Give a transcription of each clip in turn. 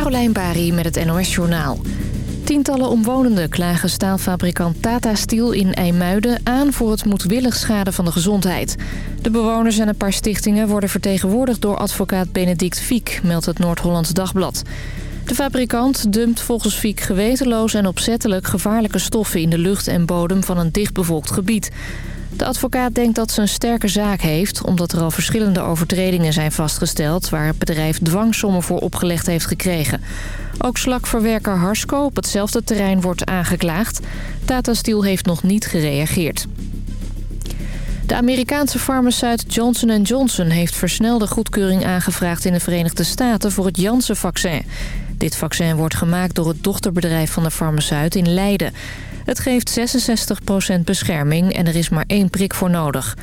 Carolijn Bari met het NOS Journaal. Tientallen omwonenden klagen staalfabrikant Tata Steel in IJmuiden aan voor het moedwillig schade van de gezondheid. De bewoners en een paar stichtingen worden vertegenwoordigd door advocaat Benedict Fiek, meldt het Noord-Hollands Dagblad. De fabrikant dumpt volgens Fiek gewetenloos en opzettelijk gevaarlijke stoffen in de lucht en bodem van een dichtbevolkt gebied. De advocaat denkt dat ze een sterke zaak heeft... omdat er al verschillende overtredingen zijn vastgesteld... waar het bedrijf dwangsommen voor opgelegd heeft gekregen. Ook slakverwerker Harsco op hetzelfde terrein wordt aangeklaagd. Tata Steel heeft nog niet gereageerd. De Amerikaanse farmaceut Johnson Johnson heeft versnelde goedkeuring aangevraagd in de Verenigde Staten voor het Janssen-vaccin. Dit vaccin wordt gemaakt door het dochterbedrijf van de farmaceut in Leiden. Het geeft 66% bescherming en er is maar één prik voor nodig.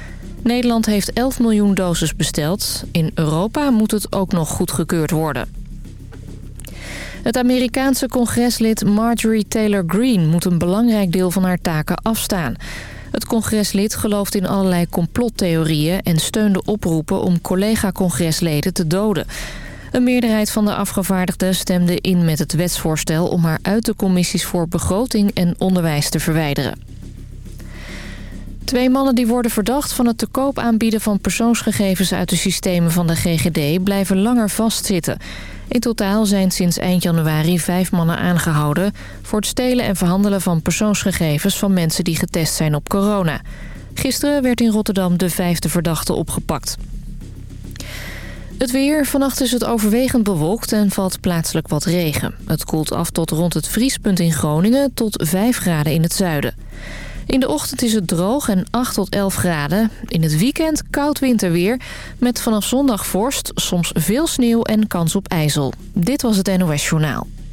Nederland heeft 11 miljoen doses besteld. In Europa moet het ook nog goedgekeurd worden. Het Amerikaanse congreslid Marjorie Taylor Greene moet een belangrijk deel van haar taken afstaan. Het congreslid gelooft in allerlei complottheorieën en steunde oproepen om collega-congresleden te doden. Een meerderheid van de afgevaardigden stemde in met het wetsvoorstel... om haar uit de commissies voor begroting en onderwijs te verwijderen. Twee mannen die worden verdacht van het te koop aanbieden van persoonsgegevens uit de systemen van de GGD blijven langer vastzitten. In totaal zijn sinds eind januari vijf mannen aangehouden voor het stelen en verhandelen van persoonsgegevens van mensen die getest zijn op corona. Gisteren werd in Rotterdam de vijfde verdachte opgepakt. Het weer. Vannacht is het overwegend bewolkt en valt plaatselijk wat regen. Het koelt af tot rond het vriespunt in Groningen tot 5 graden in het zuiden. In de ochtend is het droog en 8 tot 11 graden. In het weekend koud winterweer met vanaf zondag vorst, soms veel sneeuw en kans op ijzel. Dit was het NOS Journaal.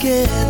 get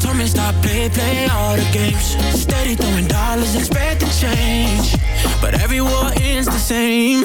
told me stop, play, play all the games. Steady throwing dollars, expect to change. But every war ends the same.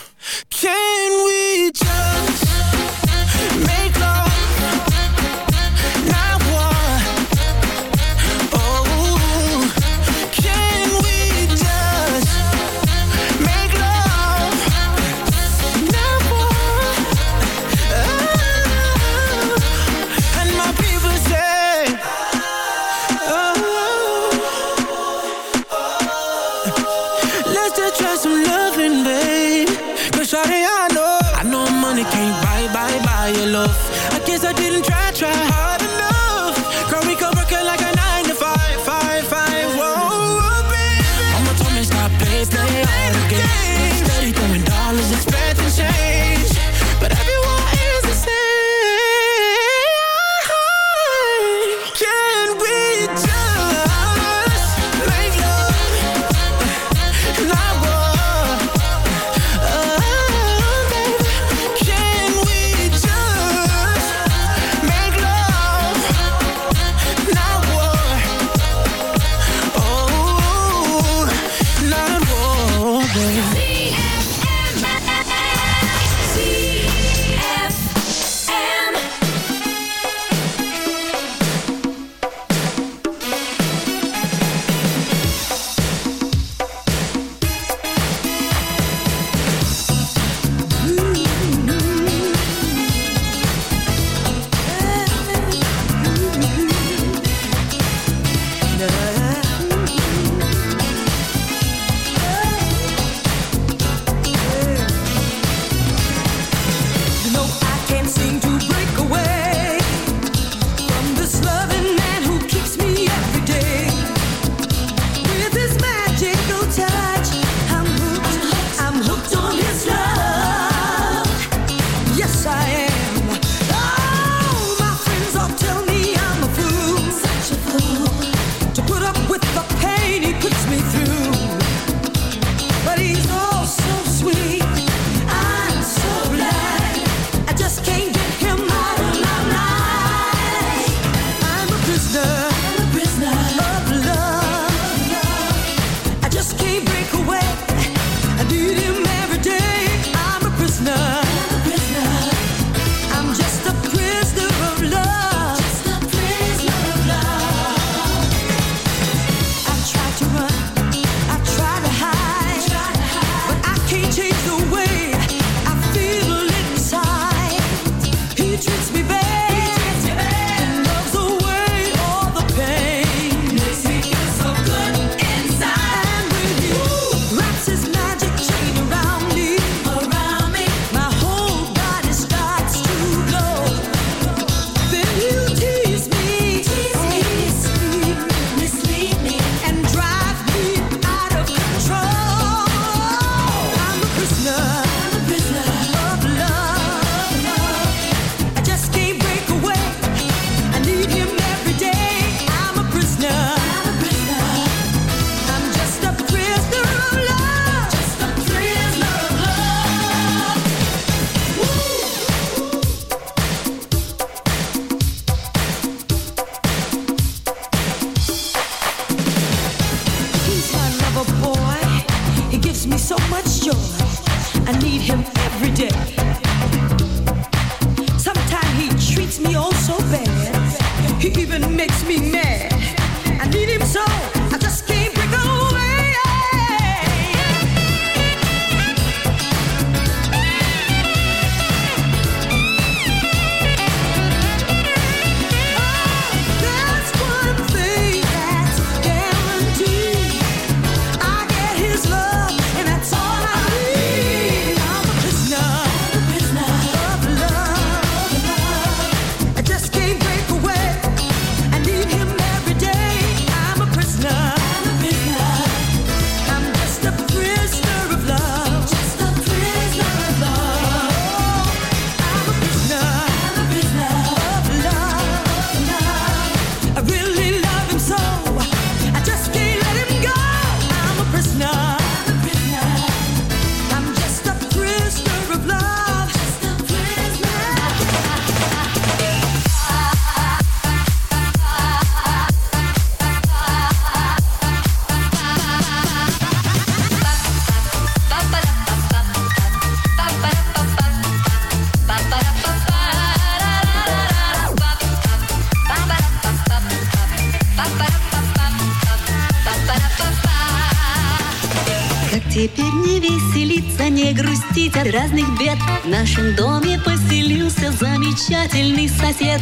В нашем доме поселился замечательный сосед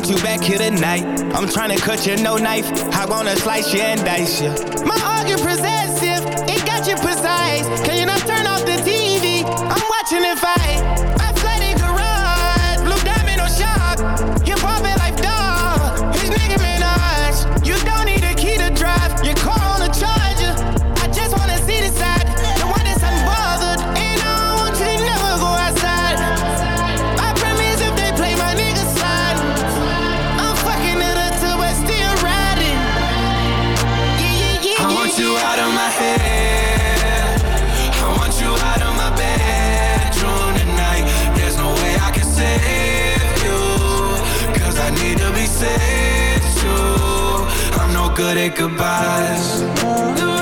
want you back here tonight. I'm trying to cut you no knife. I wanna slice you and dice you. My argument possessive good at goodbyes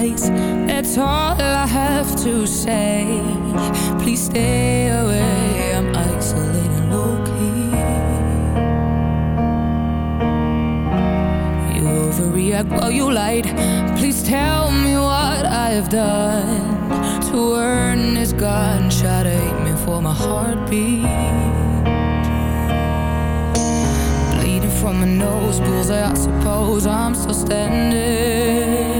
lights That's all I have to say. Please stay away. I'm isolating low-key. You overreact while you light. Please tell me what I've done To earn this gunshot at me for my heartbeat. From my nose bullseye, I suppose I'm still standing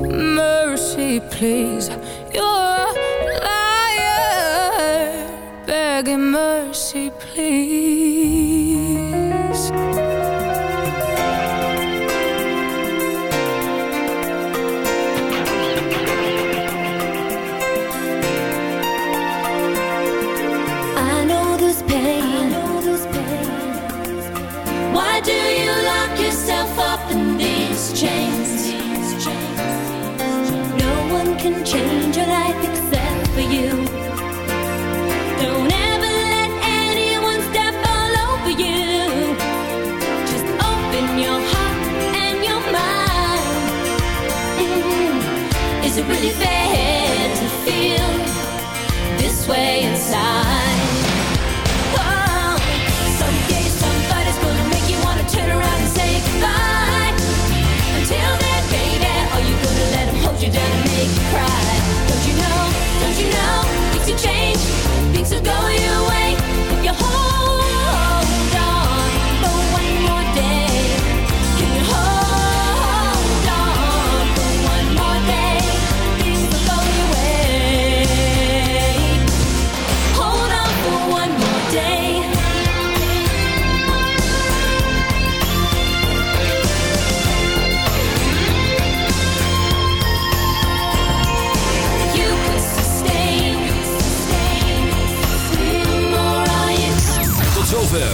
Mercy, please, you're a liar. Begging mercy, please.